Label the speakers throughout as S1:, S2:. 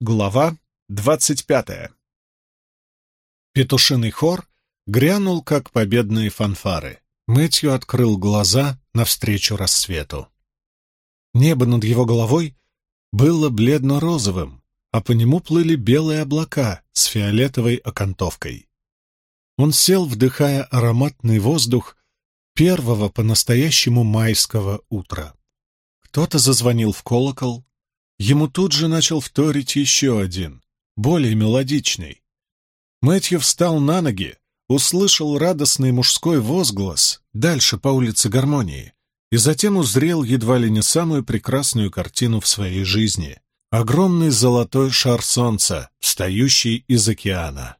S1: Глава двадцать пятая Петушиный хор грянул, как победные фанфары. Мэтью открыл глаза навстречу рассвету. Небо над его головой было бледно-розовым, а по нему плыли белые облака с фиолетовой окантовкой. Он сел, вдыхая ароматный воздух первого по-настоящему майского утра. Кто-то зазвонил в колокол, Ему тут же начал вторить еще один, более мелодичный. Мэтью встал на ноги, услышал радостный мужской возглас дальше по улице Гармонии и затем узрел едва ли не самую прекрасную картину в своей жизни — огромный золотой шар солнца, встающий из океана.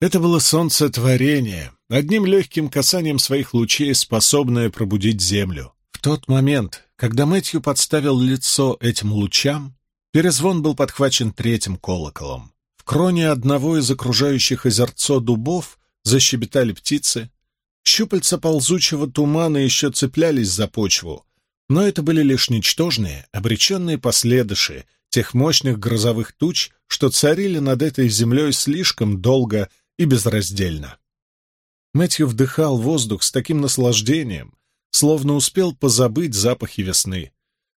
S1: Это было солнце творения, одним легким касанием своих лучей способное пробудить землю. В тот момент, когда Мэтью подставил лицо этим лучам, перезвон был подхвачен третьим колоколом. В кроне одного из окружающих озерцо дубов защебетали птицы. Щупальца ползучего тумана еще цеплялись за почву, но это были лишь ничтожные, обреченные последыши тех мощных грозовых туч, что царили над этой землей слишком долго и безраздельно. Мэтью вдыхал воздух с таким наслаждением, словно успел позабыть запахи весны.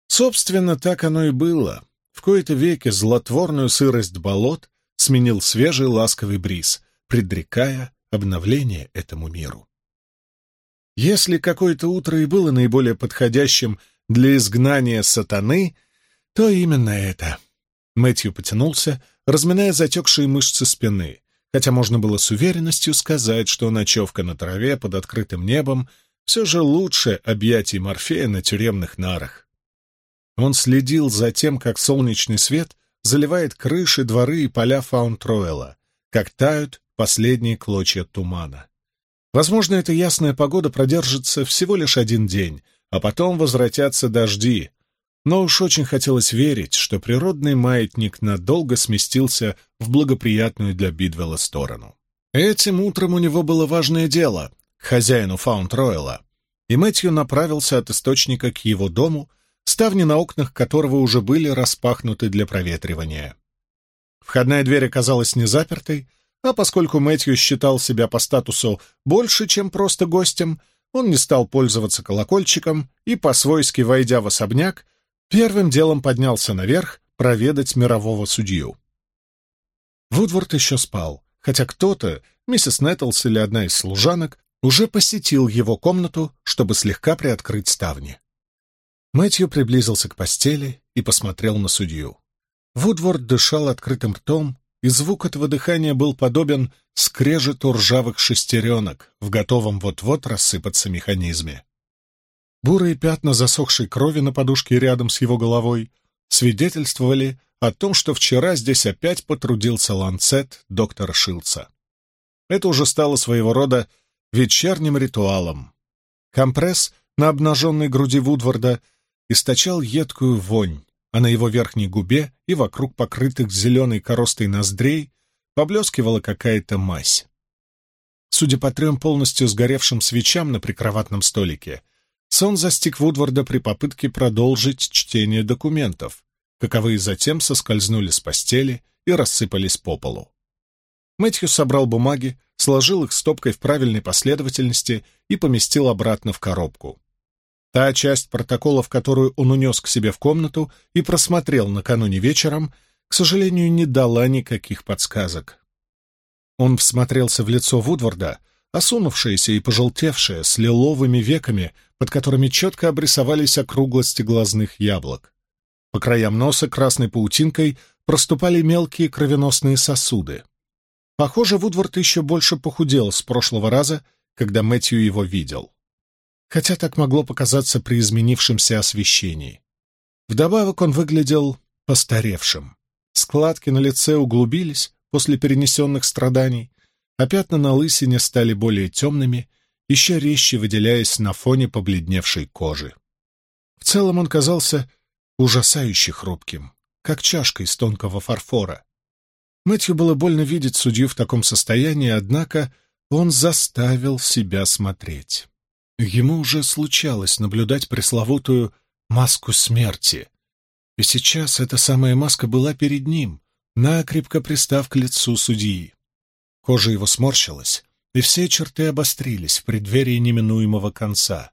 S1: Собственно, так оно и было. В кои-то веки злотворную сырость болот сменил свежий ласковый бриз, предрекая обновление этому миру. Если какое-то утро и было наиболее подходящим для изгнания сатаны, то именно это. Мэтью потянулся, разминая затекшие мышцы спины, хотя можно было с уверенностью сказать, что ночевка на траве под открытым небом все же лучше объятий Морфея на тюремных нарах. Он следил за тем, как солнечный свет заливает крыши, дворы и поля Фаунтроэла, как тают последние клочья тумана. Возможно, эта ясная погода продержится всего лишь один день, а потом возвратятся дожди, но уж очень хотелось верить, что природный маятник надолго сместился в благоприятную для Бидвелла сторону. Этим утром у него было важное дело хозяину Фаунд-Ройла, и Мэтью направился от источника к его дому, ставни на окнах которого уже были распахнуты для проветривания. Входная дверь оказалась не запертой, а поскольку Мэтью считал себя по статусу больше, чем просто гостем, он не стал пользоваться колокольчиком и, по-свойски войдя в особняк, первым делом поднялся наверх проведать мирового судью. Вудворд еще спал, хотя кто-то, миссис Нэттлс или одна из служанок, уже посетил его комнату, чтобы слегка приоткрыть ставни. Мэтью приблизился к постели и посмотрел на судью. Вудворд дышал открытым ртом, и звук этого дыхания был подобен скрежету ржавых шестеренок в готовом вот-вот рассыпаться механизме. Бурые пятна засохшей крови на подушке рядом с его головой свидетельствовали о том, что вчера здесь опять потрудился ланцет доктора Шилца. Это уже стало своего рода вечерним ритуалом. Компресс на обнаженной груди Вудварда источал едкую вонь, а на его верхней губе и вокруг покрытых зеленой коростой ноздрей поблескивала какая-то мазь. Судя по трем полностью сгоревшим свечам на прикроватном столике, сон застиг Вудварда при попытке продолжить чтение документов, каковые затем соскользнули с постели и рассыпались по полу. Мэтью собрал бумаги, сложил их стопкой в правильной последовательности и поместил обратно в коробку. Та часть протокола, в которую он унес к себе в комнату и просмотрел накануне вечером, к сожалению, не дала никаких подсказок. Он всмотрелся в лицо Вудварда, осунувшееся и пожелтевшее, с лиловыми веками, под которыми четко обрисовались округлости глазных яблок. По краям носа красной паутинкой проступали мелкие кровеносные сосуды. Похоже, Вудвард еще больше похудел с прошлого раза, когда Мэтью его видел. Хотя так могло показаться при изменившемся освещении. Вдобавок он выглядел постаревшим. Складки на лице углубились после перенесенных страданий, а пятна на лысине стали более темными, еще резче выделяясь на фоне побледневшей кожи. В целом он казался ужасающе хрупким, как чашка из тонкого фарфора, Мэтью было больно видеть судью в таком состоянии, однако он заставил себя смотреть. Ему уже случалось наблюдать пресловутую маску смерти. И сейчас эта самая маска была перед ним, накрепко пристав к лицу судьи. Кожа его сморщилась, и все черты обострились в преддверии неминуемого конца.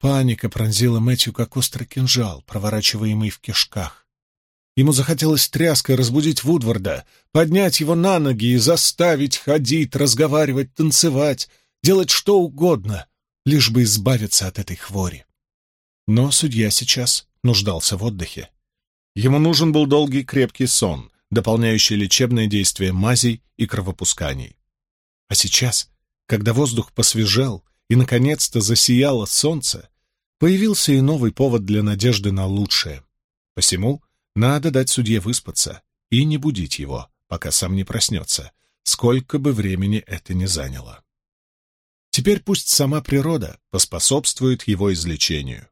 S1: Паника пронзила Мэтью, как острый кинжал, проворачиваемый в кишках. Ему захотелось тряской разбудить Вудварда, поднять его на ноги и заставить ходить, разговаривать, танцевать, делать что угодно, лишь бы избавиться от этой хвори. Но судья сейчас нуждался в отдыхе. Ему нужен был долгий крепкий сон, дополняющий лечебное действие мазей и кровопусканий. А сейчас, когда воздух посвежел и, наконец-то, засияло солнце, появился и новый повод для надежды на лучшее. Посему надо дать судье выспаться и не будить его, пока сам не проснется, сколько бы времени это ни заняло. Теперь пусть сама природа поспособствует его излечению.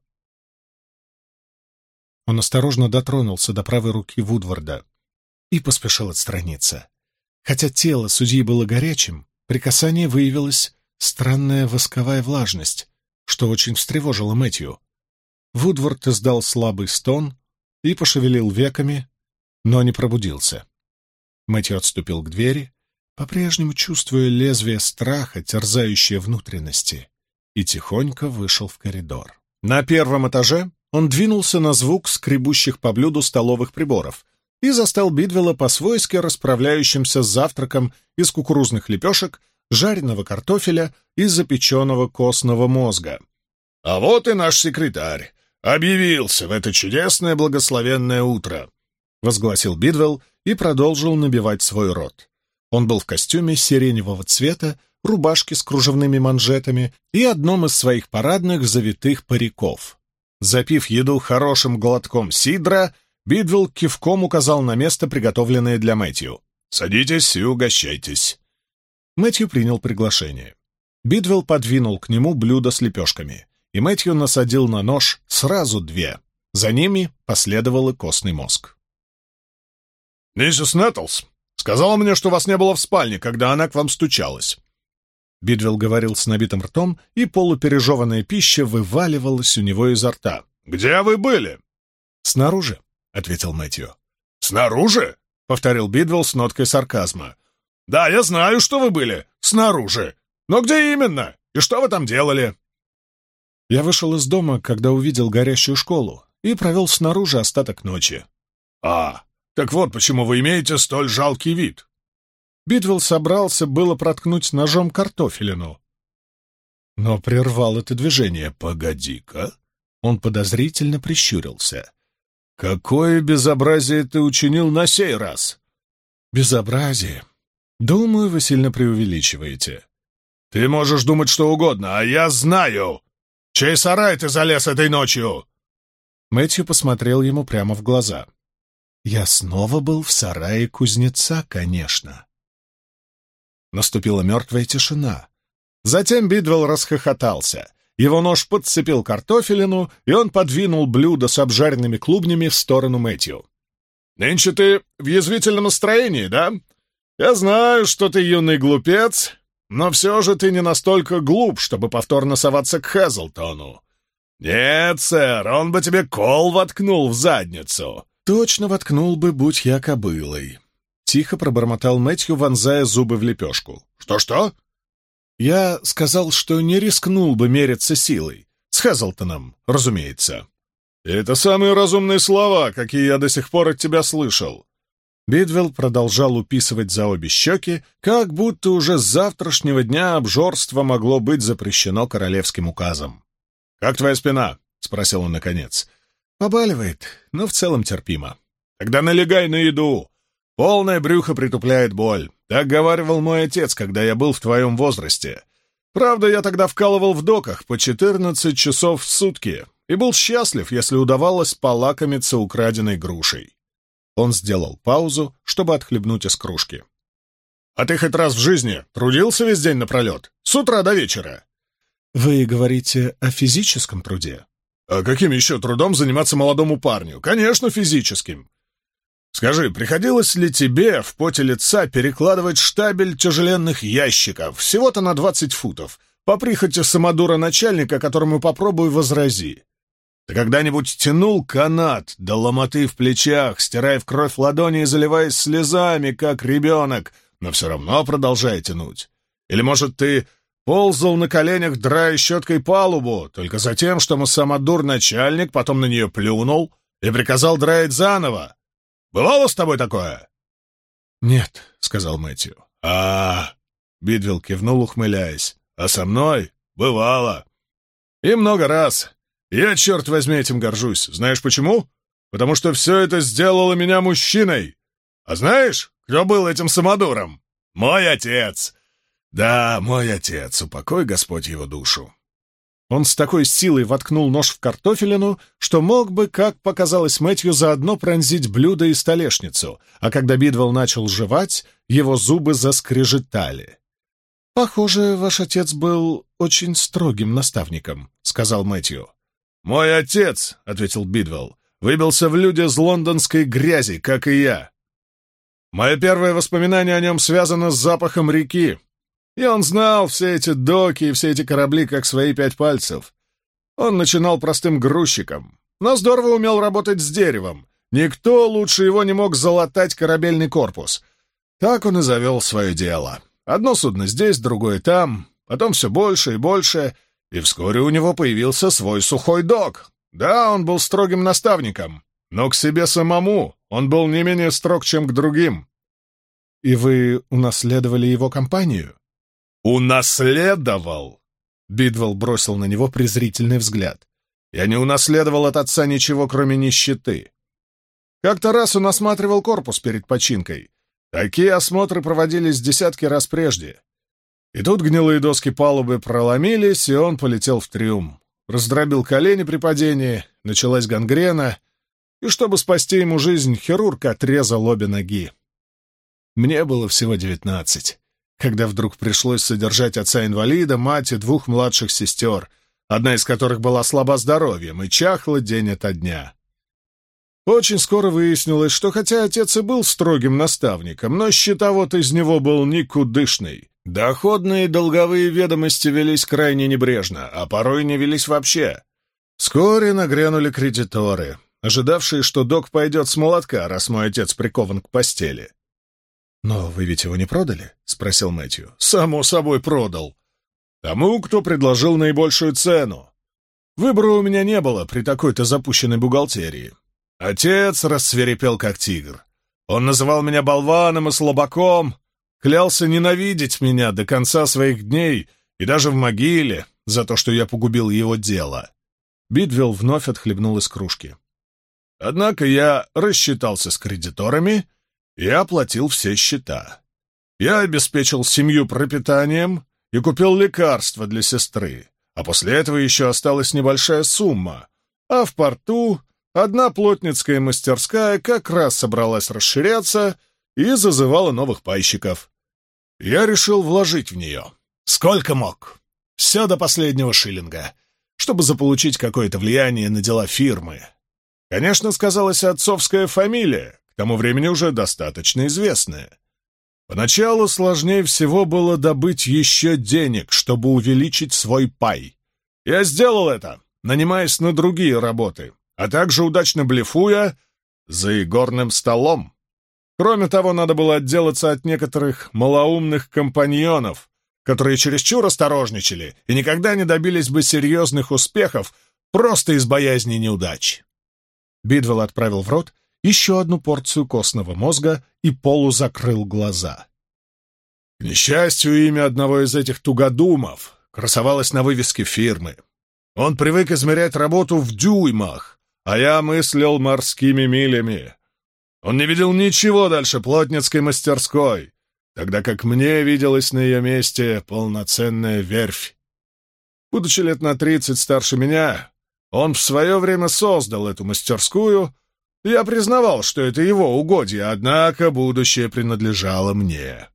S1: Он осторожно дотронулся до правой руки Вудварда и поспешил отстраниться. Хотя тело судьи было горячим, при касании выявилась странная восковая влажность, что очень встревожило Мэтью. Вудвард издал слабый стон и пошевелил веками, но не пробудился. Мэтью отступил к двери, по-прежнему чувствуя лезвие страха, терзающее внутренности, и тихонько вышел в коридор. На первом этаже он двинулся на звук скребущих по блюду столовых приборов и застал Бидвелла по-свойски расправляющимся с завтраком из кукурузных лепешек, жареного картофеля и запеченного костного мозга.
S2: «А вот и наш секретарь! Объявился в это чудесное благословенное утро!» — возгласил Бидвелл и продолжил набивать свой рот. Он был в костюме сиреневого цвета, рубашке с кружевными манжетами и одном из своих парадных завитых париков. Запив еду хорошим глотком сидра, Бидвелл кивком указал на место, приготовленное для Мэтью. «Садитесь и угощайтесь». Мэтью принял приглашение. Бидвелл подвинул к нему блюдо с лепешками, и Мэтью насадил на нож сразу две. За ними последовал и костный мозг.
S3: «Миссис Нэттлс сказала мне, что вас не было в спальне, когда она к вам стучалась.
S1: Бидвелл говорил с набитым ртом, и полупережеванная пища вываливалась у него изо рта.
S3: «Где вы были?»
S1: «Снаружи», — ответил Мэтью.
S3: «Снаружи?» — повторил Бидвелл с ноткой сарказма. «Да, я знаю, что вы были. Снаружи. Но где именно? И что вы там делали?»
S1: Я вышел из дома, когда увидел горящую школу, и провел снаружи остаток ночи.
S3: «А, так вот почему вы имеете столь жалкий вид.
S1: Бидвелл собрался было проткнуть ножом картофелину. Но прервал это движение. «Погоди-ка!» Он подозрительно прищурился.
S3: «Какое безобразие ты учинил на сей раз?»
S1: «Безобразие? Думаю, вы сильно преувеличиваете».
S3: «Ты можешь думать что угодно, а я знаю! Чей сарай ты залез этой ночью?»
S1: Мэтью посмотрел ему прямо в глаза. «Я снова был в сарае кузнеца, конечно». Наступила мертвая тишина. Затем Бидвелл расхохотался. Его нож подцепил картофелину, и он подвинул блюдо с обжаренными клубнями в сторону Мэтью.
S3: «Нынче ты в язвительном настроении, да? Я знаю, что ты юный глупец, но все же ты не настолько глуп, чтобы повторно соваться к Хэзлтону. Нет, сэр, он бы тебе кол воткнул в задницу».
S1: «Точно воткнул бы, будь я кобылой», Тихо пробормотал Мэтью, вонзая зубы в лепешку.
S3: «Что-что?»
S1: «Я сказал, что не рискнул бы мериться силой. С Хэзлтоном, разумеется».
S3: «Это самые разумные слова, какие я до сих пор от тебя слышал».
S1: Бидвелл продолжал уписывать за обе щеки, как будто уже с завтрашнего дня обжорство могло быть запрещено королевским указом.
S3: «Как твоя спина?» — спросил он наконец.
S1: «Побаливает, но в целом терпимо».
S3: «Тогда налегай на еду. Полное брюхо притупляет боль. Так говаривал мой отец, когда я был в твоем возрасте. Правда, я тогда вкалывал в доках по 14 часов в сутки и был счастлив, если удавалось полакомиться украденной грушей. Он сделал паузу, чтобы отхлебнуть из кружки. «А ты хоть раз в жизни трудился весь день напролет? С утра до вечера?»
S1: «Вы говорите о физическом труде?»
S3: «А каким еще трудом заниматься молодому парню? Конечно, физическим. Скажи, приходилось ли тебе в поте лица перекладывать штабель тяжеленных ящиков, всего-то на двадцать футов, по прихоти самодура начальника, которому попробуй возрази? Ты когда-нибудь тянул канат до ломоты в плечах, стирая в кровь ладони и заливаясь слезами, как ребенок, но все равно продолжая тянуть? Или, может, ты ползал на коленях, драя щеткой палубу, только за тем, что самодур-начальник потом на нее плюнул и приказал драить заново? Бывало с тобой такое?»
S1: «Нет», — сказал Мэтью.
S3: а, -а, -а Бидвилл кивнул, ухмыляясь. «А со мной? Бывало. И много раз. Я, черт возьми, этим горжусь. Знаешь почему? Потому что все это сделало меня мужчиной. А знаешь, кто был этим самодуром? Мой отец. Да, мой отец, упокой Господь его душу.
S1: Он с такой силой воткнул нож в картофелину, что мог бы, как показалось Мэтью, заодно пронзить блюдо и столешницу, а когда Бидвелл начал жевать, его зубы заскрежетали. «Похоже, ваш отец был очень строгим наставником», — сказал Мэтью.
S3: «Мой отец», — ответил Бидвелл, — «выбился в люди с лондонской грязи, как и я. Мое первое воспоминание о нем связано с запахом реки, и он знал все эти доки и все эти корабли как свои пять пальцев. Он начинал простым грузчиком, но здорово умел работать с деревом. Никто лучше его не мог залатать корабельный корпус. Так он и завел свое дело. Одно судно здесь, другое там, потом все больше и больше, и вскоре у него появился свой сухой док. Да, он был строгим наставником, но к себе самому он был не менее строг, чем к другим.
S1: И вы унаследовали его компанию?
S3: Унаследовал? Бидвелл бросил на него презрительный взгляд. Я не унаследовал от отца ничего, кроме нищеты. Как-то раз он осматривал корпус перед починкой. Такие осмотры проводились десятки раз прежде. И тут гнилые доски палубы проломились, и он полетел в трюм. Раздробил колени при падении, началась гангрена, и чтобы спасти ему жизнь, хирург отрезал обе ноги. Мне было всего девятнадцать, когда вдруг пришлось содержать отца-инвалида, мать и двух младших сестер, одна из которых была слаба здоровьем и чахла день ото дня. Очень скоро выяснилось, что хотя отец и был строгим наставником, но счетовод из него был никудышный. Доходные и долговые ведомости велись крайне небрежно, а порой не велись вообще. Вскоре нагрянули кредиторы, ожидавшие, что док пойдет с молотка, раз мой отец прикован к постели.
S1: «Но вы ведь его не продали?» — спросил Мэтью.
S3: «Само собой продал. Тому, кто предложил наибольшую цену. Выбора у меня не было при такой-то запущенной бухгалтерии. Отец рассверепел, как тигр. Он называл меня болваном и слабаком, клялся ненавидеть меня до конца своих дней и даже в могиле за то, что я погубил его дело. Бидвелл вновь отхлебнул из кружки. Однако я рассчитался с кредиторами и оплатил все счета. Я обеспечил семью пропитанием и купил лекарства для сестры, а после этого еще осталась небольшая сумма, а в порту одна плотницкая мастерская как раз собралась расширяться и зазывала новых пайщиков. Я решил вложить в нее. Сколько мог. Все до последнего шиллинга, чтобы заполучить какое-то влияние на дела фирмы. Конечно, сказалась отцовская фамилия, к тому времени уже достаточно известная. Поначалу сложнее всего было добыть еще денег, чтобы увеличить свой пай. Я сделал это, нанимаясь на другие работы, а также удачно блефуя за игорным столом. Кроме того, надо было отделаться от некоторых малоумных компаньонов, которые чересчур осторожничали и никогда не добились бы серьезных успехов просто из боязни неудач. Бидвелл отправил в рот еще одну порцию костного мозга и полузакрыл глаза. К несчастью, имя одного из этих тугодумов красовалось на вывеске фирмы. Он привык измерять работу в дюймах, а я мыслил морскими милями. Он не видел ничего дальше плотницкой мастерской, тогда как мне виделась на ее месте полноценная верфь. Будучи лет на тридцать старше меня, он в свое время создал эту мастерскую. Я признавал, что это его угодье, однако будущее принадлежало мне.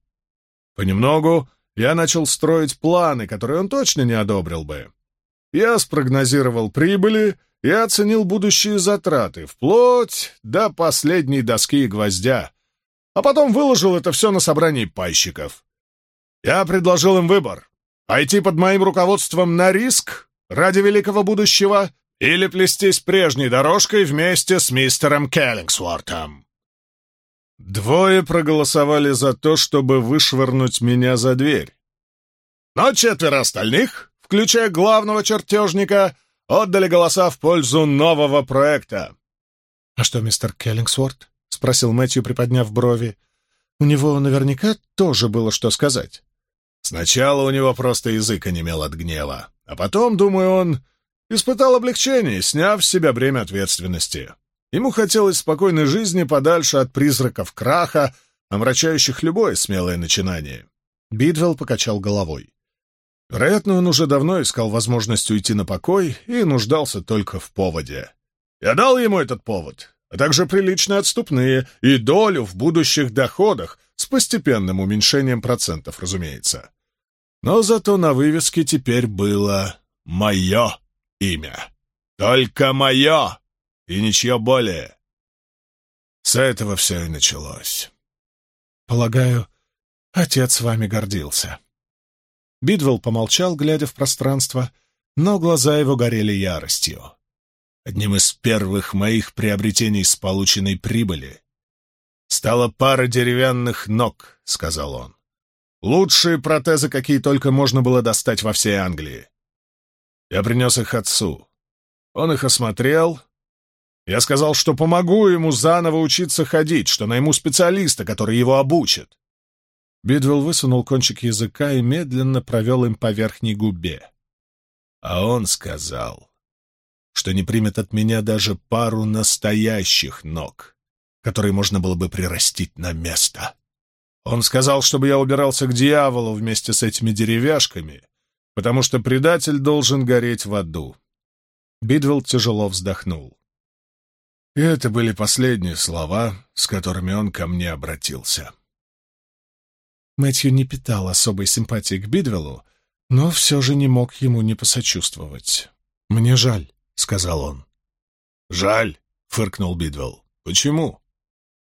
S3: Понемногу я начал строить планы, которые он точно не одобрил бы. Я спрогнозировал прибыли и оценил будущие затраты, вплоть до последней доски и гвоздя, а потом выложил это все на собрании пайщиков. Я предложил им выбор — пойти под моим руководством на риск ради великого будущего или плестись прежней дорожкой вместе с мистером Келлингсвортом. Двое проголосовали за то, чтобы вышвырнуть меня за дверь. Но четверо остальных, включая главного чертежника, отдали голоса в пользу нового проекта.
S1: «А что, мистер Келлингсворт?» — спросил Мэтью, приподняв брови. «У него наверняка тоже было что сказать».
S3: Сначала у него просто язык онемел от гнева, а потом, думаю, он испытал облегчение, сняв с себя бремя ответственности. Ему хотелось спокойной жизни подальше от призраков краха, омрачающих любое смелое начинание.
S1: Бидвелл покачал головой.
S3: Вероятно, он уже давно искал возможность уйти на покой и нуждался только в поводе. Я дал ему этот повод, а также приличные отступные и долю в будущих доходах с постепенным уменьшением процентов, разумеется. Но зато на вывеске теперь было мое имя. Только мое! И ничье более. С этого все и началось.
S1: Полагаю, отец вами гордился. Бидвелл помолчал, глядя в пространство, но глаза его горели яростью.
S3: Одним из первых моих приобретений с полученной прибыли стала пара деревянных ног, — сказал он. Лучшие протезы, какие только можно было достать во всей Англии. Я принес их отцу. Он их осмотрел, я сказал, что помогу ему заново учиться ходить, что найму специалиста, который его обучит.
S1: Бидвелл высунул кончик языка и медленно провел им по верхней губе.
S3: А он сказал, что не примет от меня даже пару настоящих ног, которые можно было бы прирастить на место. Он сказал, чтобы я убирался к дьяволу вместе с этими деревяшками, потому что предатель должен гореть в аду.
S1: Бидвелл тяжело вздохнул.
S3: И это были последние слова, с которыми он ко мне обратился.
S1: Мэтью не питал особой симпатии к Бидвеллу, но все же не мог ему не посочувствовать. «Мне жаль», — сказал он.
S3: «Жаль», — фыркнул Бидвелл. «Почему?»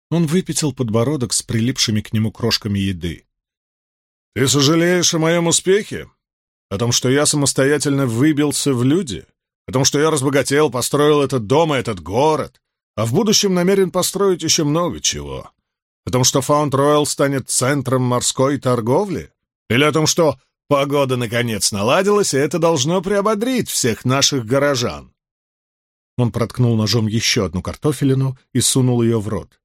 S1: Он выпятил подбородок с прилипшими к нему крошками еды.
S3: «Ты сожалеешь о моем успехе? О том, что я самостоятельно выбился в люди? О том, что я разбогател, построил этот дом и этот город? а в будущем намерен построить еще много чего. О том, что Фаунд-Ройл станет центром морской торговли? Или о том, что погода наконец наладилась, и это должно приободрить всех наших горожан?
S1: Он проткнул ножом еще одну картофелину и сунул ее в рот.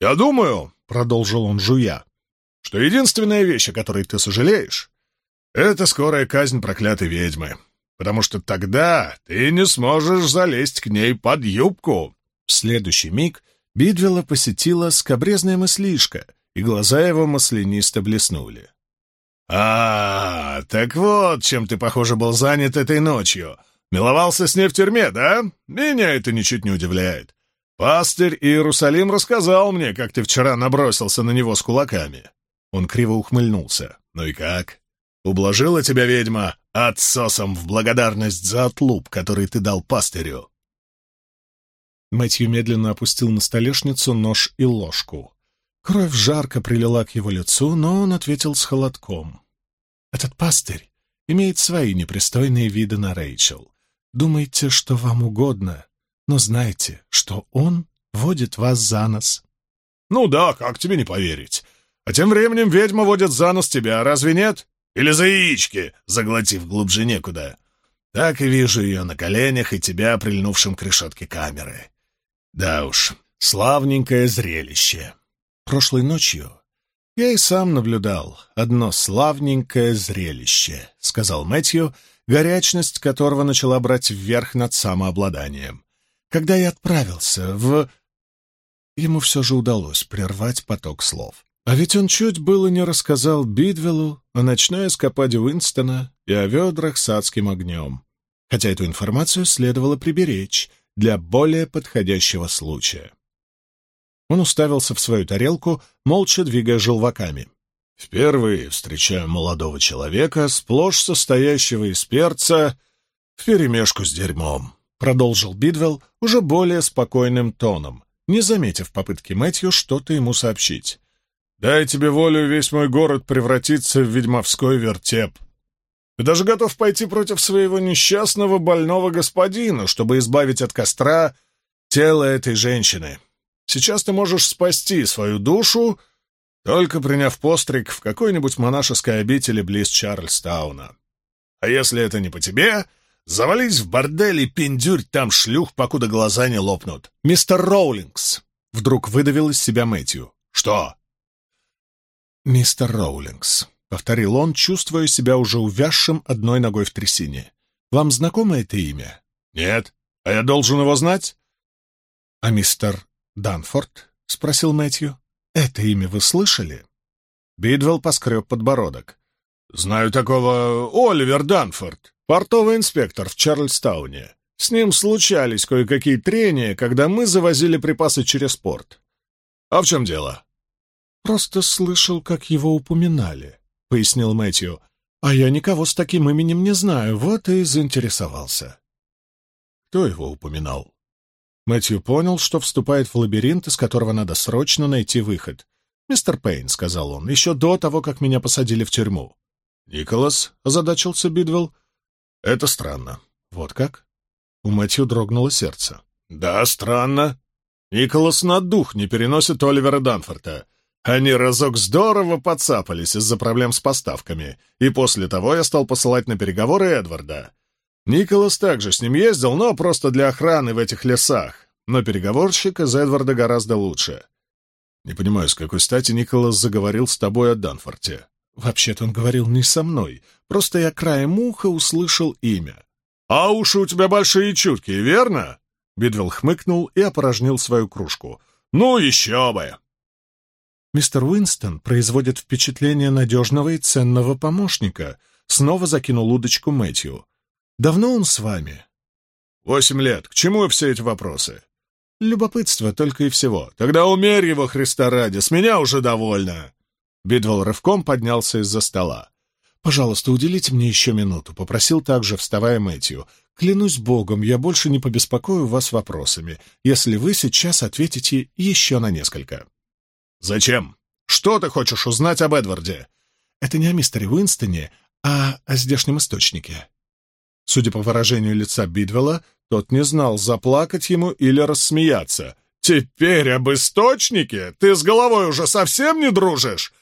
S3: «Я думаю», — продолжил он, жуя, — «что единственная вещь, о которой ты сожалеешь, — это скорая казнь проклятой ведьмы, потому что тогда ты не сможешь залезть к ней под юбку».
S1: В следующий миг Бидвелла посетила скобрезная мыслишка, и глаза его маслянисто блеснули.
S3: «А, так вот, чем ты, похоже, был занят этой ночью. Миловался с ней в тюрьме, да? Меня это ничуть не удивляет. Пастырь Иерусалим рассказал мне, как ты вчера набросился на него с кулаками». Он криво ухмыльнулся. «Ну и как? Ублажила тебя ведьма отсосом в благодарность за отлуп, который ты дал пастырю?»
S1: Мэтью медленно опустил на столешницу нож и ложку. Кровь жарко прилила к его лицу, но он ответил с холодком. «Этот пастырь имеет свои непристойные виды на Рэйчел. Думайте, что вам угодно, но знайте, что он водит вас за нос».
S3: «Ну да, как тебе не поверить? А тем временем ведьма водит за нос тебя, разве нет? Или за яички, заглотив глубже некуда?» Так и вижу ее на коленях и тебя, прильнувшим к решетке камеры. Да уж, славненькое зрелище.
S1: Прошлой ночью я и сам наблюдал одно славненькое зрелище, сказал Мэтью, горячность которого начала брать вверх над самообладанием. Когда я отправился в... Ему все же удалось прервать поток слов. А ведь он чуть было не рассказал Бидвеллу о ночной эскападе Уинстона и о ведрах с адским огнем. Хотя эту информацию следовало приберечь, для более подходящего случая. Он уставился в свою тарелку, молча двигая желваками.
S3: «Впервые встречаю молодого человека, сплошь состоящего из перца, вперемешку с дерьмом», — продолжил Бидвелл уже более спокойным тоном, не заметив попытки Мэтью что-то ему сообщить. «Дай тебе волю, весь мой город превратится в ведьмовской вертеп. И даже готов пойти против своего несчастного больного господина, чтобы избавить от костра тело этой женщины. Сейчас ты можешь спасти свою душу, только приняв постриг в какой-нибудь монашеской обители близ Чарльстауна. А если это не по тебе, завались в бордель и пиндюрь там шлюх, покуда глаза не лопнут.
S1: «Мистер Роулингс!» — вдруг выдавил из себя Мэтью.
S3: «Что?»
S1: «Мистер Роулингс», — повторил он, чувствуя себя уже увязшим одной ногой в трясине. «Вам знакомо это имя?»
S3: «Нет. А я должен его знать?»
S1: «А мистер Данфорд?» — спросил Мэтью. «Это имя вы слышали?»
S3: Бидвелл поскреб подбородок. «Знаю такого Оливер Данфорд, портовый инспектор в Чарльстауне. С ним случались кое-какие трения, когда мы завозили припасы через порт. А в чем дело?»
S1: «Просто слышал, как его упоминали», — пояснил Мэтью. «А я никого с таким именем не знаю, вот и заинтересовался».
S3: «Кто его упоминал?»
S1: Мэтью понял, что вступает в лабиринт, из которого надо срочно найти выход. «Мистер Пейн», — сказал он, — «еще до того, как меня посадили в тюрьму».
S3: «Николас», — озадачился Бидвелл, — «это странно».
S1: «Вот как?» У Мэтью дрогнуло сердце.
S3: «Да, странно. Николас на дух не переносит Оливера Данфорта. Они разок здорово подцапались из-за проблем с поставками, и после того я стал посылать на переговоры Эдварда. Николас также с ним ездил, но просто для охраны в этих лесах. Но переговорщик из Эдварда гораздо лучше. Не понимаю, с какой стати Николас заговорил с тобой о Данфорте.
S1: Вообще-то он говорил не со мной, просто я краем уха услышал имя.
S3: «А уши у тебя большие и чуткие, верно?» Бидвелл хмыкнул и опорожнил свою кружку. «Ну, еще бы!»
S1: «Мистер Уинстон производит впечатление надежного и ценного помощника», — снова закинул удочку Мэтью. «Давно он с вами?»
S3: «Восемь лет. К чему все эти вопросы?»
S1: «Любопытство только и всего.
S3: Тогда умерь его, Христа ради, с меня уже довольно!» Бидвелл рывком поднялся из-за стола.
S1: «Пожалуйста, уделите мне еще минуту», — попросил также, вставая Мэтью. «Клянусь Богом, я больше не побеспокою вас вопросами, если вы сейчас ответите еще на несколько».
S3: «Зачем? Что ты хочешь узнать об Эдварде?»
S1: «Это не о мистере Уинстоне, а о здешнем источнике». Судя по выражению лица Бидвелла, тот не знал, заплакать ему или рассмеяться.
S3: «Теперь об источнике? Ты с головой уже совсем не дружишь?»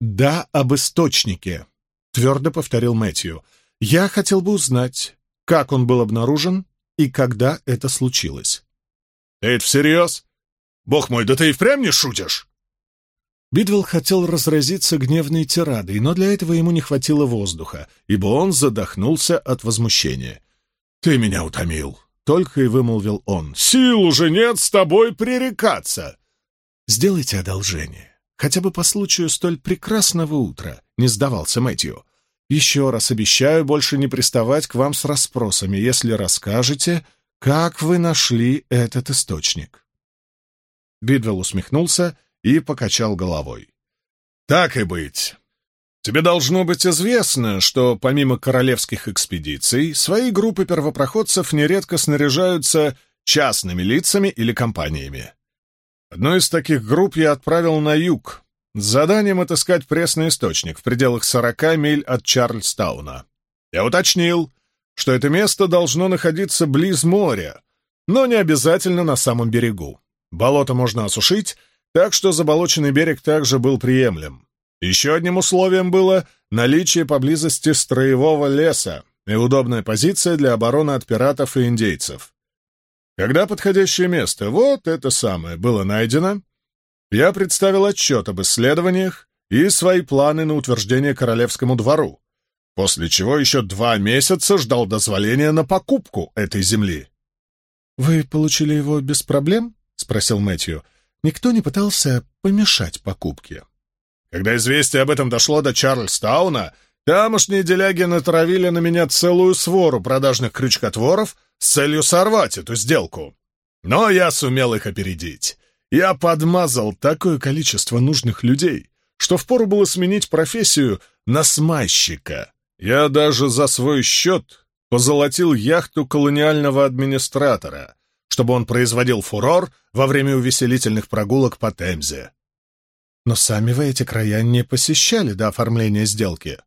S1: «Да, об источнике», — твердо повторил Мэтью. «Я хотел бы узнать, как он был обнаружен и когда это случилось».
S3: «Ты это всерьез? Бог мой, да ты и впрямь не шутишь?»
S1: Бидвелл хотел разразиться гневной тирадой, но для этого ему не хватило воздуха, ибо он задохнулся от возмущения.
S3: «Ты меня утомил», — только и вымолвил он. «Сил уже нет с тобой пререкаться!»
S1: «Сделайте одолжение, хотя бы по случаю столь прекрасного утра», — не сдавался Мэтью. «Еще раз обещаю больше не приставать к вам с расспросами, если расскажете, как вы нашли этот источник». Бидвелл усмехнулся и покачал головой.
S3: «Так и быть. Тебе должно быть известно, что помимо королевских экспедиций, свои группы первопроходцев нередко снаряжаются частными лицами или компаниями. Одну из таких групп я отправил на юг, с заданием отыскать пресный источник в пределах 40 миль от Чарльстауна. Я уточнил, что это место должно находиться близ моря, но не обязательно на самом берегу. Болото можно осушить, так что заболоченный берег также был приемлем. Еще одним условием было наличие поблизости строевого леса и удобная позиция для обороны от пиратов и индейцев. Когда подходящее место, вот это самое, было найдено, я представил отчет об исследованиях и свои планы на утверждение королевскому двору, после чего еще два месяца ждал дозволения на покупку этой земли.
S1: «Вы получили его без проблем?» — спросил Мэтью. Никто не пытался помешать покупке.
S3: Когда известие об этом дошло до Чарльстауна, тамошние деляги натравили на меня целую свору продажных крючкотворов с целью сорвать эту сделку. Но я сумел их опередить. Я подмазал такое количество нужных людей, что впору было сменить профессию на смайщика. Я даже за свой счет позолотил яхту колониального администратора, чтобы он производил фурор во время увеселительных прогулок по Темзе.
S1: Но сами вы эти края не посещали до оформления сделки.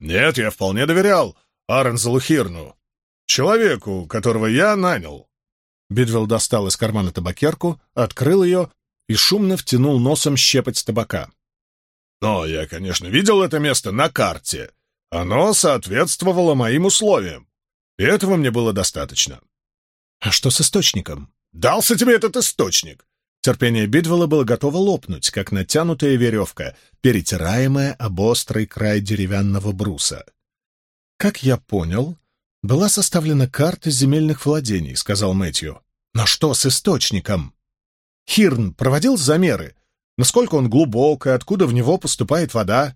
S3: Нет, я вполне доверял Арензелу Хирну, человеку, которого я нанял.
S1: Бидвелл достал из кармана табакерку, открыл ее и шумно втянул носом щепоть табака.
S3: Но я, конечно, видел это место на карте. Оно соответствовало моим условиям. И этого мне было достаточно.
S1: А что с источником?
S3: Дался тебе этот источник.
S1: Терпение Бидвелла было готово лопнуть, как натянутая веревка, перетираемая об острый край деревянного бруса. «Как я понял, была составлена карта земельных владений», — сказал Мэтью. «Но что с источником?» Хирн проводил замеры. Насколько он глубок и откуда в него поступает вода?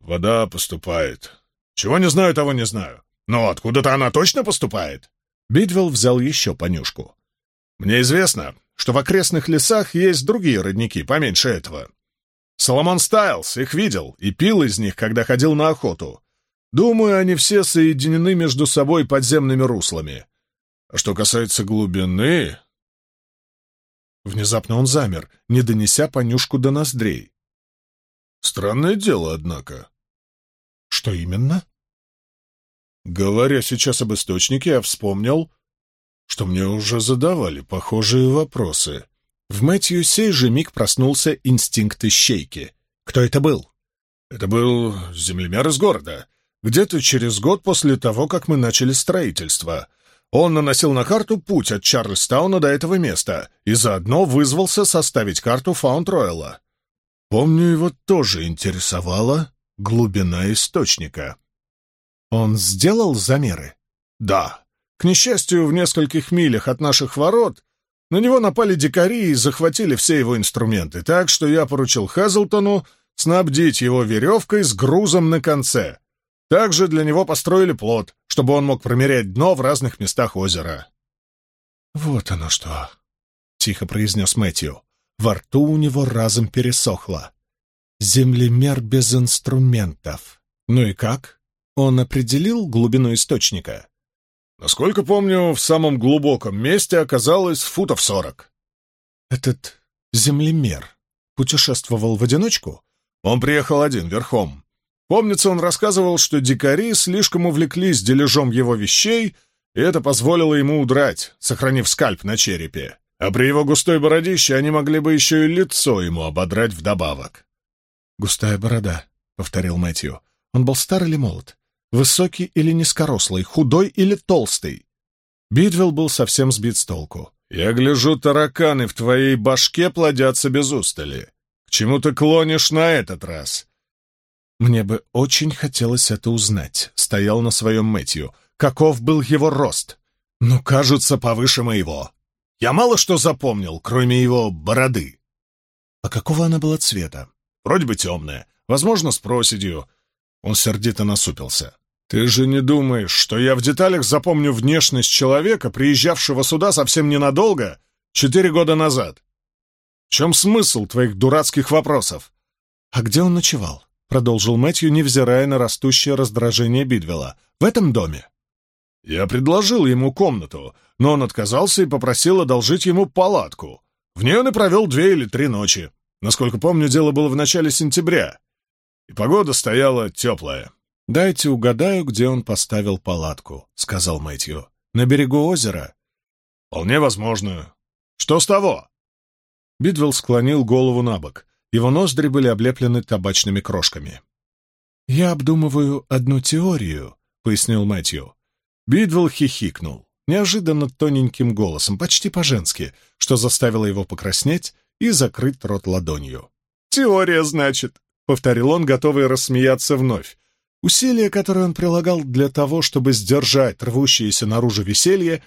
S3: «Вода поступает. Чего не знаю, того не знаю. Но откуда-то она точно поступает?»
S1: Бидвелл взял еще понюшку.
S3: «Мне известно, что в окрестных лесах есть другие родники, поменьше этого. Соломон Стайлс их видел и пил из них, когда ходил на охоту. Думаю, они все соединены между собой подземными руслами. А что касается глубины...
S1: Внезапно он замер, не донеся понюшку до ноздрей.
S3: Странное дело, однако.
S1: Что именно?
S3: Говоря сейчас об источнике, я вспомнил, что мне уже задавали похожие вопросы.
S1: В Мэтью сей же миг проснулся инстинкт ищейки. Кто это был?
S3: Это был землемер из города. Где-то через год после того, как мы начали строительство. Он наносил на карту путь от Чарльстауна до этого места и заодно вызвался составить карту Фаунд-Ройла. Помню, его тоже интересовала глубина источника.
S1: Он сделал замеры?
S3: Да. К несчастью, в нескольких милях от наших ворот на него напали дикари и захватили все его инструменты, так что я поручил Хазлтону снабдить его веревкой с грузом на конце. Также для него построили плот, чтобы он мог промерять дно в разных местах озера.
S1: «Вот оно что!» — тихо произнес Мэтью. Во рту у него разом пересохло. «Землемер без инструментов. Ну и как? Он определил глубину источника?»
S3: Насколько помню, в самом глубоком месте оказалось футов сорок.
S1: Этот землемер путешествовал в одиночку?
S3: Он приехал один, верхом. Помнится, он рассказывал, что дикари слишком увлеклись дележом его вещей, и это позволило ему удрать, сохранив скальп на черепе. А при его густой бородище они могли бы еще и лицо ему ободрать вдобавок.
S1: «Густая борода», — повторил Мэтью. «Он был стар или молод? Высокий или низкорослый, худой или толстый. Бидвелл был совсем сбит с толку.
S3: «Я гляжу, тараканы в твоей башке плодятся без устали. К чему ты клонишь на этот раз?»
S1: «Мне бы очень хотелось это узнать», — стоял на своем Мэтью. «Каков был его рост?» «Ну, кажется, повыше моего. Я мало что запомнил, кроме его бороды». «А какого она была цвета?»
S3: «Вроде бы темная. Возможно, с проседью». Он сердито насупился. «Ты же не думаешь, что я в деталях запомню внешность человека, приезжавшего сюда совсем ненадолго, четыре года назад? В чем смысл твоих дурацких вопросов?»
S1: «А где он ночевал?» — продолжил Мэтью, невзирая на растущее раздражение Бидвелла. «В этом доме?»
S3: «Я предложил ему комнату, но он отказался и попросил одолжить ему палатку. В ней он и провел две или три ночи. Насколько помню, дело было в начале сентября. И погода стояла теплая.
S1: «Дайте угадаю, где он поставил палатку», — сказал Мэтью. «На берегу озера?»
S3: «Вполне возможно. Что с того?»
S1: Бидвелл склонил голову на бок. Его ноздри были облеплены табачными крошками. «Я обдумываю одну теорию», — пояснил Мэтью. Бидвелл хихикнул, неожиданно тоненьким голосом, почти по-женски, что заставило его покраснеть и закрыть рот ладонью.
S3: «Теория, значит», — повторил он, готовый рассмеяться вновь.
S1: Усилия, которые он прилагал для того, чтобы сдержать рвущееся наружу веселье,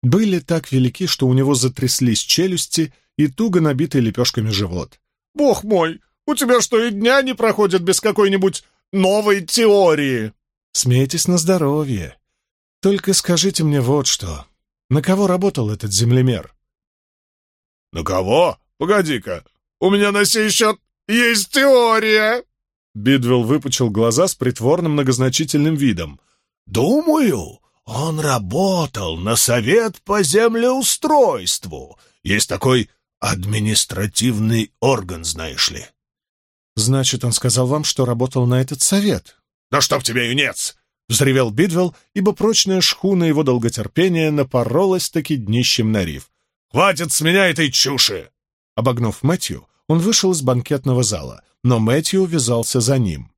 S1: были так велики, что у него затряслись челюсти и туго набитый лепешками живот.
S3: «Бог мой, у тебя что, и дня не проходит без какой-нибудь новой теории?»
S1: «Смейтесь на здоровье. Только скажите мне вот что. На кого работал этот землемер?»
S3: «На кого? Погоди-ка, у меня на сей счет есть теория!» Бидвелл выпучил глаза с притворным многозначительным видом.
S2: «Думаю, он работал на совет по землеустройству. Есть такой административный орган, знаешь ли».
S1: «Значит, он сказал вам, что работал на этот совет?»
S3: Да чтоб тебе, юнец!»
S1: — взревел Бидвелл, ибо прочная шхуна его долготерпения напоролась таки днищем на риф.
S3: «Хватит с меня этой чуши!»
S1: Обогнув Мэтью, он вышел из банкетного зала, но Мэтью увязался за ним.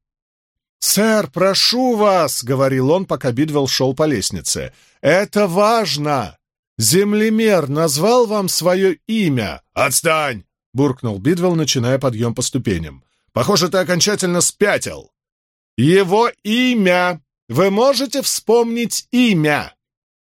S1: «Сэр, прошу вас!» — говорил он, пока Бидвелл шел по лестнице. «Это важно! Землемер назвал вам свое имя!»
S3: «Отстань!»
S1: — буркнул Бидвелл, начиная подъем по ступеням.
S3: «Похоже, ты окончательно спятил!»
S1: «Его имя! Вы можете вспомнить имя?»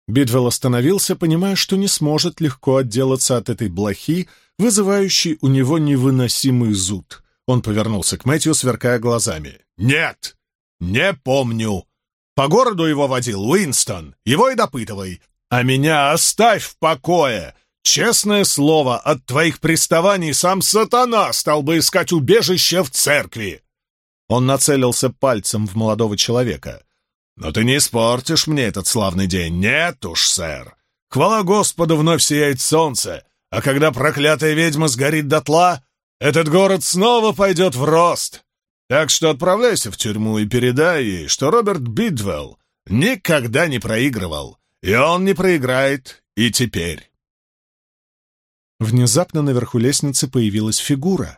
S1: Бидвелл остановился, понимая, что не сможет легко отделаться от этой блохи, вызывающей у него невыносимый зуд. Он повернулся к Мэтью, сверкая глазами.
S3: «Нет! Не помню! По городу его водил Уинстон, его и допытывай. А меня оставь в покое! Честное слово, от твоих приставаний сам сатана стал бы искать убежище в церкви!»
S1: Он нацелился пальцем в молодого человека.
S3: «Но ты не испортишь мне этот славный день, нет уж, сэр! Хвала Господу, вновь сияет солнце, а когда проклятая ведьма сгорит дотла, этот город снова пойдет в рост. Так что отправляйся в тюрьму и передай ей, что Роберт Бидвелл никогда не проигрывал, и он не проиграет и теперь».
S1: Внезапно наверху лестницы появилась фигура.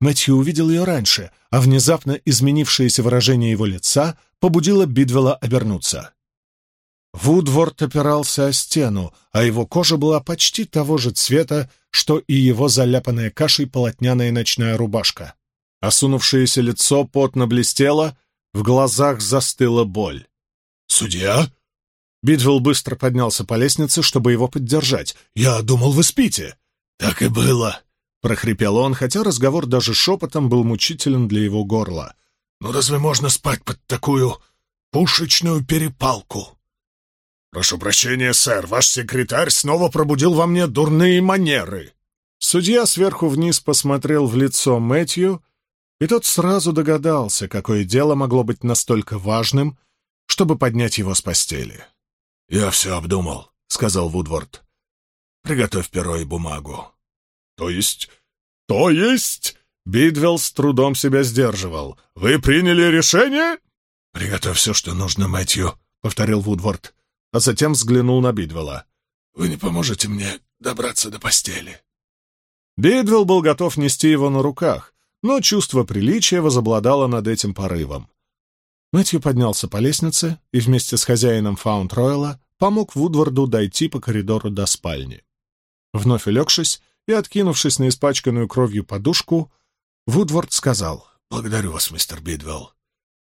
S1: Мэтью увидел ее раньше, а внезапно изменившееся выражение его лица побудило Бидвелла обернуться. Вудворд опирался о стену, а его кожа была почти того же цвета, что и его заляпанная кашей полотняная ночная рубашка. Осунувшееся лицо потно блестело, в глазах застыла боль.
S3: «Судья?»
S1: Бидвелл быстро поднялся по лестнице, чтобы его поддержать.
S3: «Я думал, вы спите».
S2: «Так и было», — прохрипел он, хотя разговор даже шепотом был мучителен для его горла.
S3: «Ну разве можно спать под такую пушечную перепалку?» «Прошу прощения, сэр, ваш секретарь снова пробудил во мне дурные манеры».
S1: Судья сверху вниз посмотрел в лицо Мэтью, и тот сразу догадался, какое дело могло быть настолько важным, чтобы поднять его с постели.
S3: «Я все обдумал», — сказал Вудворд. «Приготовь перо и бумагу». «То есть... то есть...»
S1: Бидвелл с трудом себя сдерживал. «Вы приняли решение?»
S3: «Приготовь все, что нужно, Мэтью», — повторил Вудворд
S1: а затем взглянул на Бидвелла.
S3: «Вы не поможете мне добраться до постели?»
S1: Бидвелл был готов нести его на руках, но чувство приличия возобладало над этим порывом. Мэтью поднялся по лестнице и вместе с хозяином Фаунд-Ройла помог Вудварду дойти по коридору до спальни. Вновь улегшись и откинувшись на испачканную кровью подушку, Вудвард сказал,
S3: «Благодарю вас, мистер Бидвелл.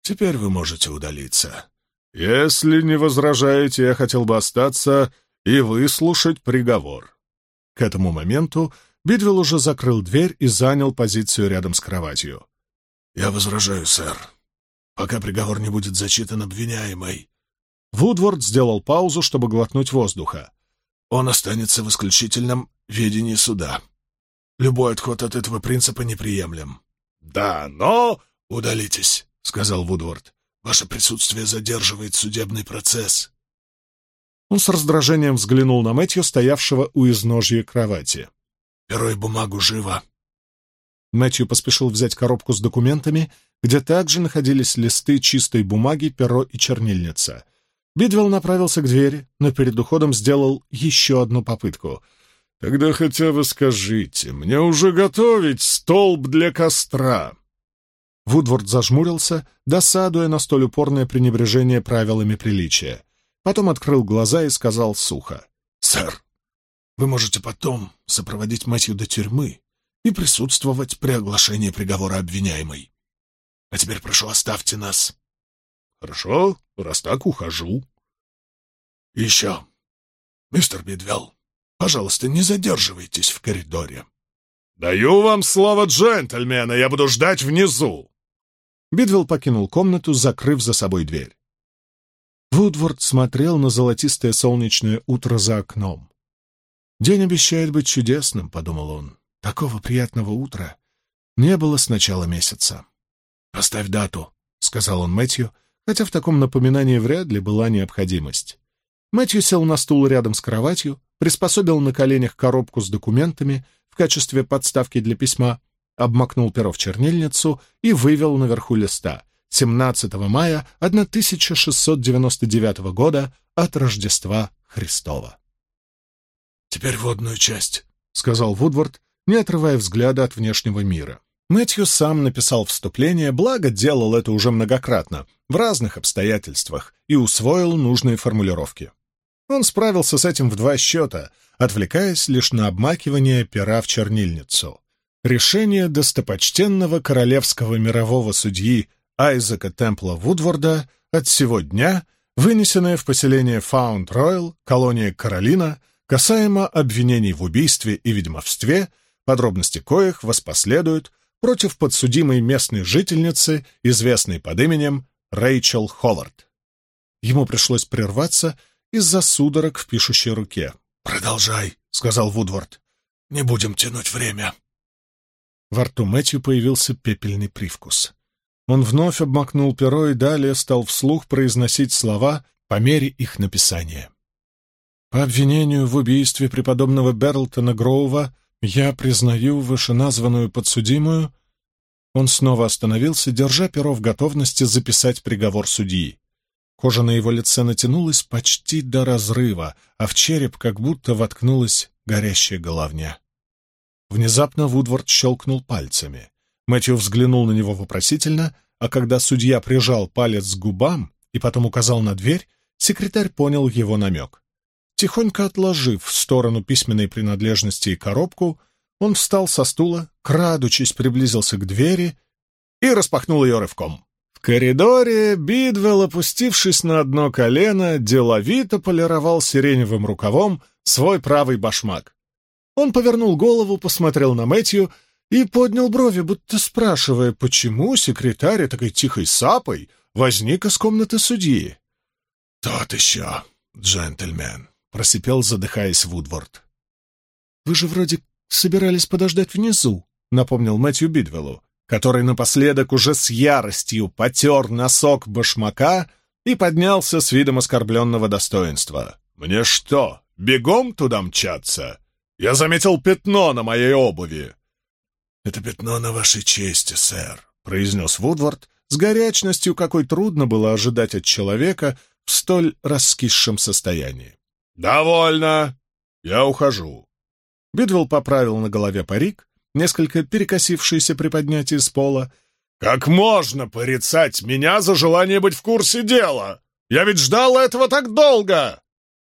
S3: Теперь вы можете удалиться.
S1: «Если не возражаете, я хотел бы остаться и выслушать приговор». К этому моменту Бидвелл уже закрыл дверь и занял позицию рядом с кроватью.
S3: «Я возражаю, сэр. Пока приговор не будет зачитан обвиняемой».
S1: Вудворд сделал паузу, чтобы глотнуть воздуха.
S3: «Он останется в исключительном ведении суда. Любой отход от этого принципа неприемлем».
S1: «Да, но...»
S3: «Удалитесь», — сказал Вудворд. Ваше присутствие задерживает судебный процесс».
S1: Он с раздражением взглянул на Мэтью, стоявшего у изножья кровати.
S3: «Перо и бумагу живо!»
S1: Мэтью поспешил взять коробку с документами, где также находились листы чистой бумаги, перо и чернильница. Бидвелл направился к двери, но перед уходом сделал еще одну попытку. «Тогда хотя бы скажите, мне уже готовить столб для костра?» Вудворд зажмурился, досадуя на столь упорное пренебрежение правилами приличия. Потом открыл глаза и сказал сухо.
S3: «Сэр, вы можете потом сопроводить Мэтью до тюрьмы и присутствовать при оглашении приговора обвиняемой. А теперь, прошу, оставьте нас».
S1: «Хорошо, раз так, ухожу».
S3: «Еще, мистер Бидвелл, пожалуйста, не задерживайтесь в коридоре».
S1: «Даю вам слово джентльмена, я буду ждать внизу!» Бидвелл покинул комнату, закрыв за собой дверь. Вудворд смотрел на золотистое солнечное утро за окном. «День обещает быть чудесным», — подумал он. «Такого приятного утра не было с начала месяца».
S3: «Поставь дату», —
S1: сказал он Мэтью, хотя в таком напоминании вряд ли была необходимость. Мэтью сел на стул рядом с кроватью, приспособил на коленях коробку с документами в качестве подставки для письма, обмакнул перо в чернильницу и вывел наверху листа 17 мая 1699 года от Рождества Христова.
S2: «Теперь водную часть», —
S1: сказал Вудвард, не отрывая взгляда от внешнего мира. Мэтью сам написал вступление, благо делал это уже многократно, в разных обстоятельствах, и усвоил нужные формулировки. Он справился с этим в два счета, отвлекаясь лишь на обмакивание пера в чернильницу. Решение достопочтенного королевского мирового судьи Айзека Темпла Вудворда от сего дня, вынесенное в поселение Фаунд-Ройл, колония Каролина, касаемо обвинений в убийстве и ведьмовстве, подробности коих воспоследуют против подсудимой местной жительницы, известной под именем Рэйчел Ховард. Ему пришлось прерваться из-за судорог в пишущей руке.
S2: «Продолжай», — сказал Вудворд. «Не будем тянуть время».
S1: Во рту Мэтью появился пепельный привкус. Он вновь обмакнул перо и далее стал вслух произносить слова по мере их написания. По обвинению в убийстве преподобного Берлтона Гроува я признаю вышеназванную подсудимую. Он снова остановился, держа перо в готовности записать приговор судьи. Кожа на его лице натянулась почти до разрыва, а в череп как будто воткнулась горящая головня. Внезапно Вудвард щелкнул пальцами. Мэтью взглянул на него вопросительно, а когда судья прижал палец к губам и потом указал на дверь, секретарь понял его намек. Тихонько отложив в сторону письменной принадлежности и коробку, он встал со стула, крадучись приблизился к двери и распахнул ее рывком. В коридоре Бидвелл, опустившись на одно колено, деловито полировал сиреневым рукавом свой правый башмак. Он повернул голову, посмотрел на Мэтью и поднял брови, будто спрашивая, почему секретарь такой тихой сапой возник из комнаты судьи.
S2: «Тот еще джентльмен», —
S1: просипел, задыхаясь Вудворд. «Вы же вроде собирались подождать внизу», — напомнил Мэтью Бидвеллу, который напоследок уже с яростью потер носок башмака и поднялся с видом оскорбленного достоинства. «Мне что, бегом туда мчаться? Я заметил пятно на моей обуви.
S2: «Это пятно на вашей чести, сэр», —
S1: произнес Вудвард с горячностью, какой трудно было ожидать от человека в столь раскисшем состоянии. «Довольно! Я ухожу!» Бидвелл поправил на голове парик, несколько перекосившийся при поднятии с пола. «Как можно порицать меня за желание быть в курсе дела? Я ведь ждал этого так долго!»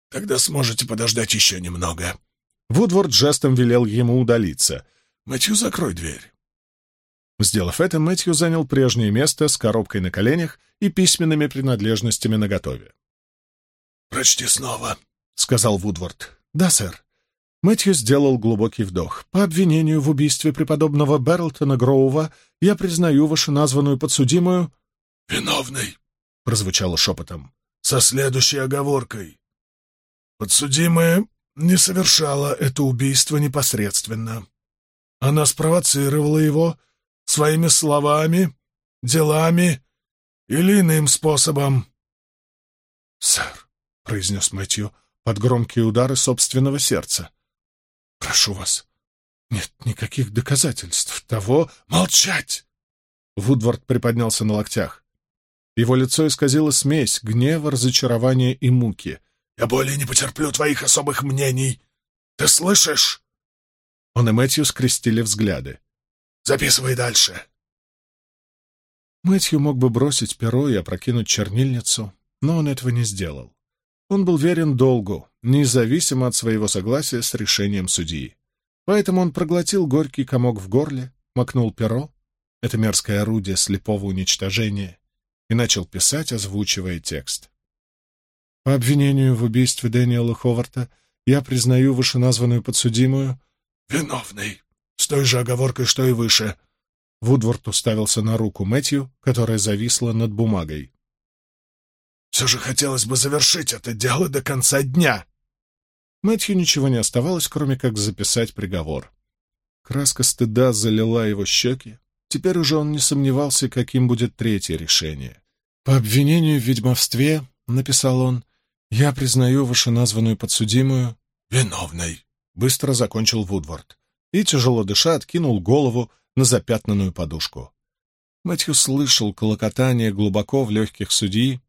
S2: «Тогда сможете подождать еще немного».
S1: Вудворд жестом велел ему удалиться —
S2: «Мэтью, закрой дверь».
S1: Сделав это, Мэтью занял прежнее место с коробкой на коленях и письменными принадлежностями наготове.
S2: «Прочти снова», —
S1: сказал Вудвард. «Да, сэр». Мэтью сделал глубокий вдох. «По обвинению в убийстве преподобного Берлтона Гроува я признаю вышеназванную подсудимую...»
S2: «Виновный», — прозвучало шепотом, — «со следующей оговоркой. Подсудимая не совершала это убийство непосредственно. Она спровоцировала его своими словами, делами или иным способом.
S1: «Сэр», — произнес Мэтью под громкие удары собственного сердца, — «прошу вас, нет никаких доказательств того...»
S2: «Молчать!»
S1: Вудвард приподнялся на локтях. Его лицо исказило смесь гнева, разочарования и муки.
S2: «Я более не потерплю твоих особых мнений. Ты слышишь?»
S1: Он и Мэтью скрестили взгляды.
S2: «Записывай дальше».
S1: Мэтью мог бы бросить перо и опрокинуть чернильницу, но он этого не сделал. Он был верен долгу, независимо от своего согласия с решением судьи. Поэтому он проглотил горький комок в горле, макнул перо, это мерзкое орудие слепого уничтожения, и начал писать, озвучивая текст. По обвинению в убийстве Дэниела Ховарта я признаю вышеназванную подсудимую
S2: «Виновный!» С той же оговоркой, что и выше.
S1: Вудворд уставился на руку Мэтью, которая зависла над бумагой.
S2: «Все же хотелось бы завершить это дело до конца дня!»
S1: Мэтью ничего не оставалось, кроме как записать приговор. Краска стыда залила его щеки. Теперь уже он не сомневался, каким будет третье решение. «По обвинению в ведьмовстве, — написал он, — я признаю вышеназванную подсудимую
S2: виновной
S1: быстро закончил Вудвард и, тяжело дыша, откинул голову на запятнанную подушку. Мэтью слышал колокотание глубоко в легких судьи.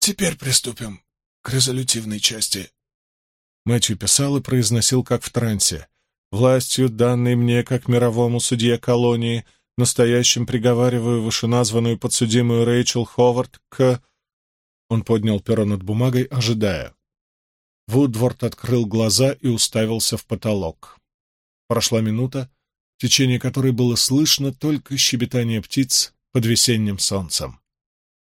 S2: «Теперь приступим к резолютивной части».
S1: Мэтью писал и произносил, как в трансе. «Властью, данной мне, как мировому судье колонии, настоящим приговариваю вышеназванную подсудимую Рэйчел Ховард к...» Он поднял перо над бумагой, ожидая. Вудворд открыл глаза и уставился в потолок. Прошла минута, в течение которой было слышно только щебетание птиц под весенним солнцем.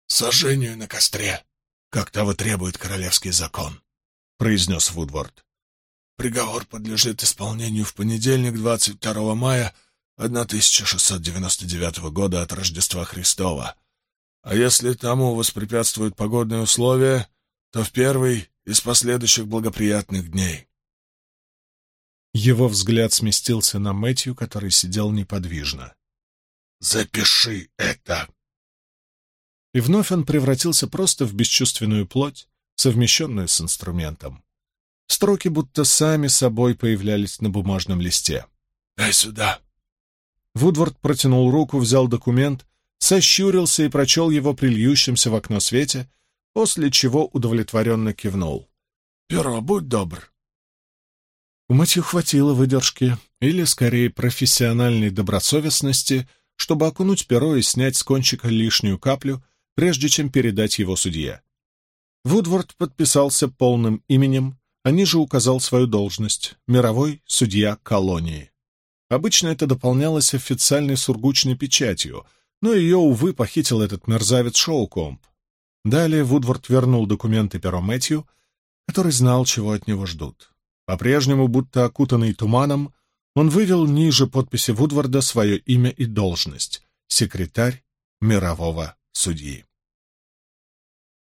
S2: «Сожжению на костре, как того требует королевский закон», — произнес Вудворд. «Приговор подлежит исполнению в понедельник, 22 мая 1699 года от Рождества Христова. А если тому воспрепятствуют погодные условия, то в первый из последующих благоприятных дней.
S1: Его взгляд сместился на Мэтью, который сидел неподвижно.
S2: «Запиши это!»
S1: И вновь он превратился просто в бесчувственную плоть, совмещенную с инструментом. Строки будто сами собой появлялись на бумажном листе.
S2: «Дай сюда!»
S1: Вудвард протянул руку, взял документ, сощурился и прочел его при льющемся в окно свете, после чего удовлетворенно кивнул.
S2: «Перо, будь добр,
S1: у Мэтью хватило выдержки, или, скорее, профессиональной добросовестности, чтобы окунуть перо и снять с кончика лишнюю каплю, прежде чем передать его судье. Вудворд подписался полным именем, а ниже указал свою должность — мировой судья колонии. Обычно это дополнялось официальной сургучной печатью, но ее, увы, похитил этот мерзавец Шоукомп. Далее Вудворд вернул документы перо Мэтью, который знал, чего от него ждут. По-прежнему, будто окутанный туманом, он вывел ниже подписи Вудварда свое имя и должность — секретарь мирового судьи.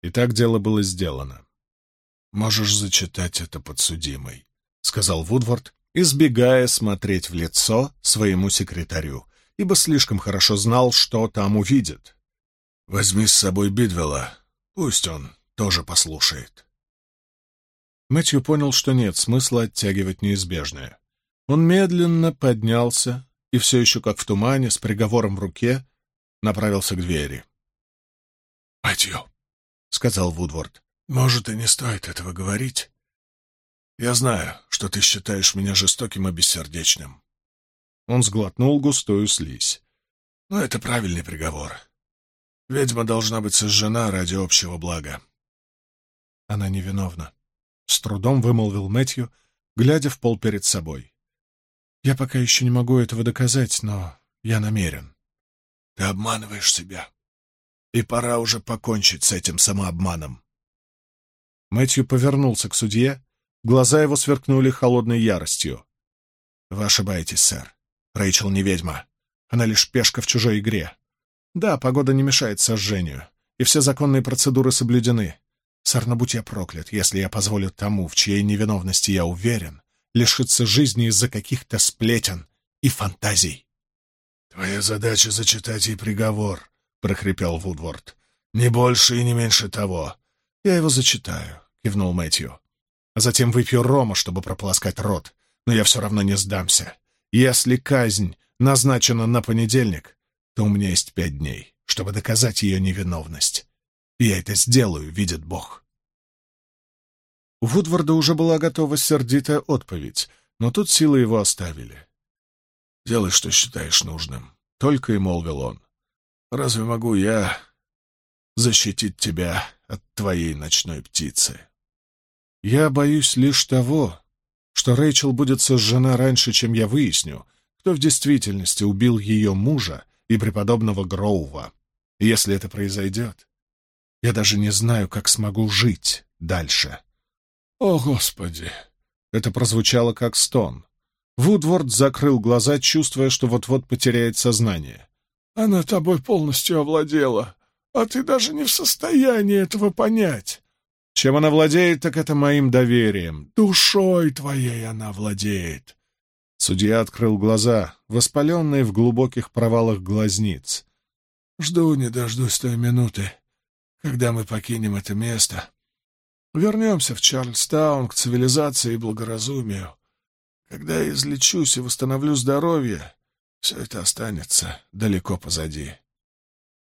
S1: И так дело было сделано.
S2: «Можешь зачитать это подсудимой», — сказал Вудвард,
S1: избегая смотреть в лицо своему секретарю, ибо слишком хорошо знал, что там увидит.
S2: «Возьми с собой Бидвелла, пусть он тоже послушает».
S1: Мэтью понял, что нет смысла оттягивать неизбежное. Он медленно поднялся и все еще как в тумане, с приговором в руке, направился к двери.
S2: «Мэтью», — сказал Вудворд, — «может, и не стоит этого говорить. Я знаю, что ты считаешь меня жестоким и бессердечным».
S1: Он сглотнул густую слизь.
S2: «Но это правильный приговор. Ведьма должна быть сожжена ради общего блага».
S1: «Она невиновна», с трудом вымолвил Мэтью, глядя в пол перед собой. «Я пока еще не могу этого доказать, но я намерен».
S2: «Ты обманываешь себя, и пора уже покончить с этим самообманом».
S1: Мэтью повернулся к судье, глаза его сверкнули холодной яростью. «Вы ошибаетесь, сэр. Рэйчел не ведьма. Она лишь пешка в чужой игре. Да, погода не мешает сожжению, и все законные процедуры соблюдены. Сарна, будь я проклят, если я позволю тому, в чьей невиновности я уверен, лишиться жизни из-за каких-то сплетен и фантазий.
S2: «Твоя задача — зачитать ей приговор», — прохрипел Вудворд. «Не больше и не меньше того».
S1: «Я его зачитаю», — кивнул Мэтью. «А затем выпью рома, чтобы прополоскать рот. Но я все равно не сдамся. Если казнь назначена на понедельник, то у меня есть пять дней, чтобы доказать ее невиновность. Я это сделаю, видит Бог. У Вудварда уже была готова сердитая отповедь, но тут силы его оставили.
S2: «Делай, что считаешь нужным», — только и молвил он. «Разве могу я защитить тебя от твоей ночной птицы?»
S1: «Я боюсь лишь того, что Рэйчел будет сожжена раньше, чем я выясню, кто в действительности убил ее мужа и преподобного Гроува. И если это произойдет, я даже не знаю, как смогу жить дальше.
S2: О, Господи!
S1: Это прозвучало как стон. Вудворд закрыл глаза, чувствуя, что вот-вот потеряет сознание.
S2: Она тобой полностью овладела, а ты даже не в состоянии этого понять.
S1: Чем она владеет, так это моим доверием.
S2: Душой твоей она владеет.
S1: Судья открыл глаза, воспаленные в глубоких провалах глазниц.
S2: Жду не дождусь той минуты, когда мы покинем это место, вернемся в Чарльстаун к цивилизации и благоразумию. Когда я излечусь и восстановлю здоровье, все это останется далеко позади.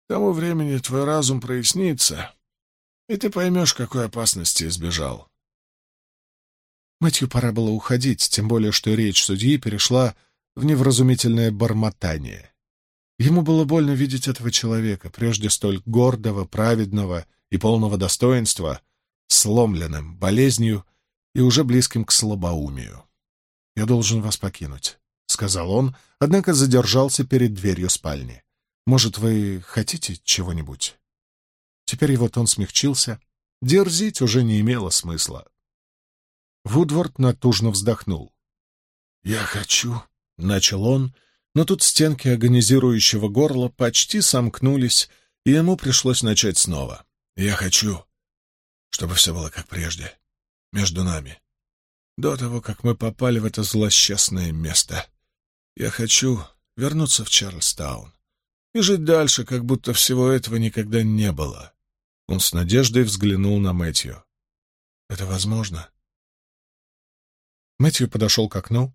S3: К тому времени твой разум прояснится, и ты поймешь, какой опасности избежал.
S1: Мэтью пора было уходить, тем более, что речь судьи перешла в невразумительное бормотание. Ему было больно видеть этого человека, прежде столь гордого, праведного и полного достоинства, сломленным болезнью и уже близким к слабоумию. «Я должен вас покинуть», — сказал он, однако задержался перед дверью спальни. «Может, вы хотите чего-нибудь?» Теперь его тон смягчился. Дерзить уже не имело смысла. Вудворд натужно вздохнул.
S3: «Я хочу», —
S1: начал он, но тут стенки агонизирующего горла почти сомкнулись, и ему пришлось начать снова.
S3: «Я хочу, чтобы все было как прежде, между нами, до того, как мы попали в это злосчастное место. Я хочу вернуться в Чарльстаун и жить дальше, как будто всего этого никогда не было».
S1: Он с надеждой взглянул на Мэтью.
S3: «Это возможно?»
S1: Мэтью подошел к окну,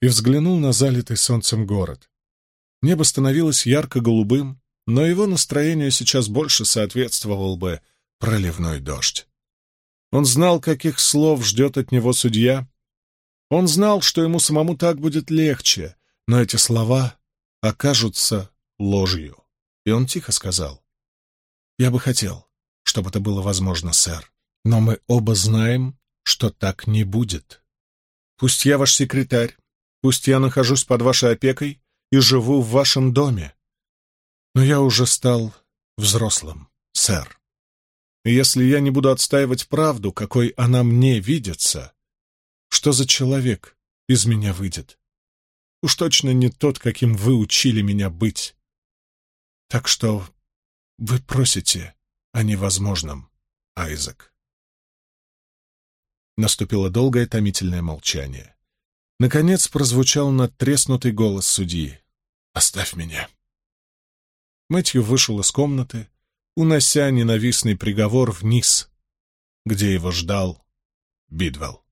S1: и взглянул на залитый солнцем город. Небо становилось ярко-голубым, но его настроению сейчас больше соответствовал бы проливной дождь. Он знал, каких слов ждет от него судья. Он знал, что ему самому так будет легче, но эти слова окажутся ложью. И он тихо сказал, «Я бы хотел, чтобы это было возможно, сэр, но мы оба знаем, что так не будет. Пусть я ваш секретарь, Пусть я нахожусь под вашей опекой и живу в вашем доме. Но я уже стал взрослым, сэр. И если я не буду отстаивать правду, какой она мне видится, что за человек из меня выйдет? Уж точно не тот, каким вы учили меня быть. Так что вы просите о невозможном, Айзек. Наступило долгое томительное молчание. Наконец прозвучал надтреснутый голос судьи. «Оставь меня!» Мэтью вышел из комнаты, унося ненавистный приговор вниз, где его ждал Бидвелл.